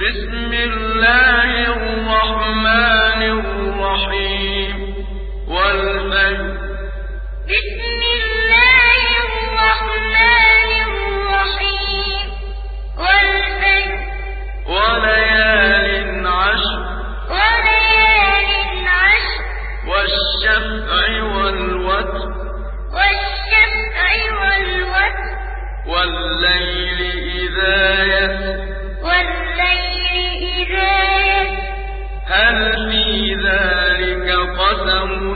بسم الله الرحمن الرحيم. والفجر. بسم الله الرحمن الرحيم. والفجر. وليال عشر. وليال عشر. والشفع والوتر. والشفع والوتر. والليل إذا يسر. والليل هل في ذلك قسم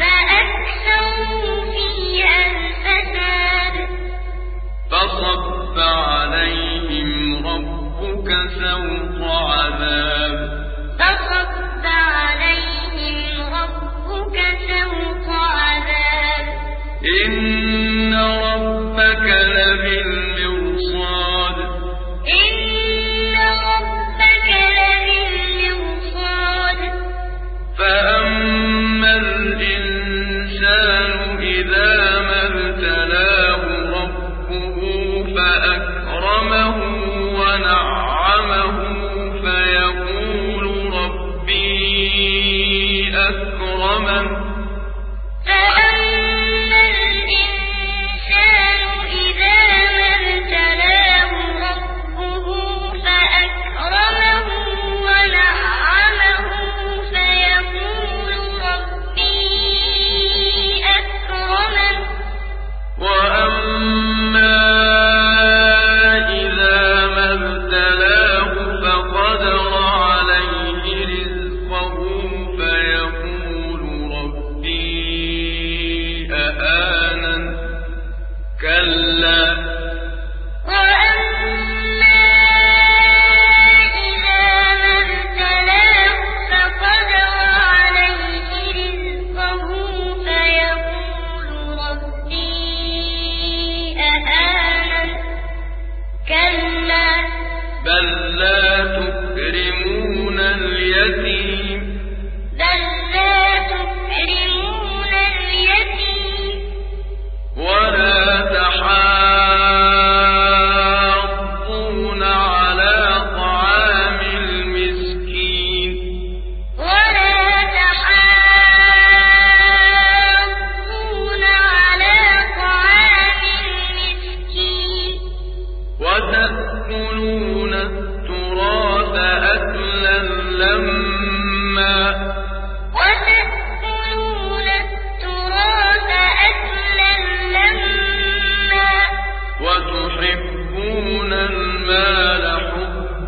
فَأَكْثَرُوا فِيهَا الْفَسَادَ. فَصَبَّ عَلَيْهِمْ رَبُّكَ سَوْطَ عَذَابٍ قرآنا كلا.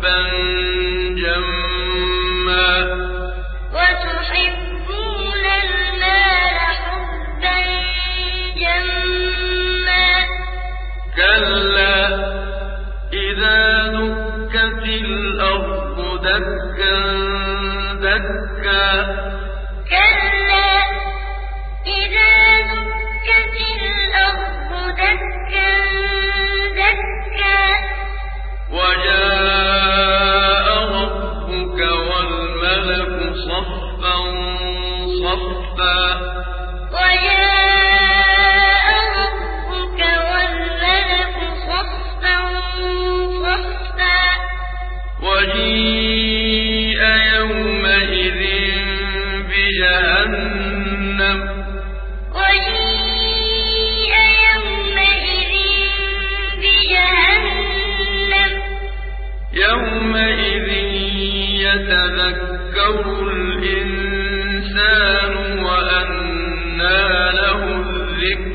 حبا جما. وتحبون المال حبا جما. كلا إذا دكت الأرض دكا دكا. كلا الإنسان وأنى له الذكر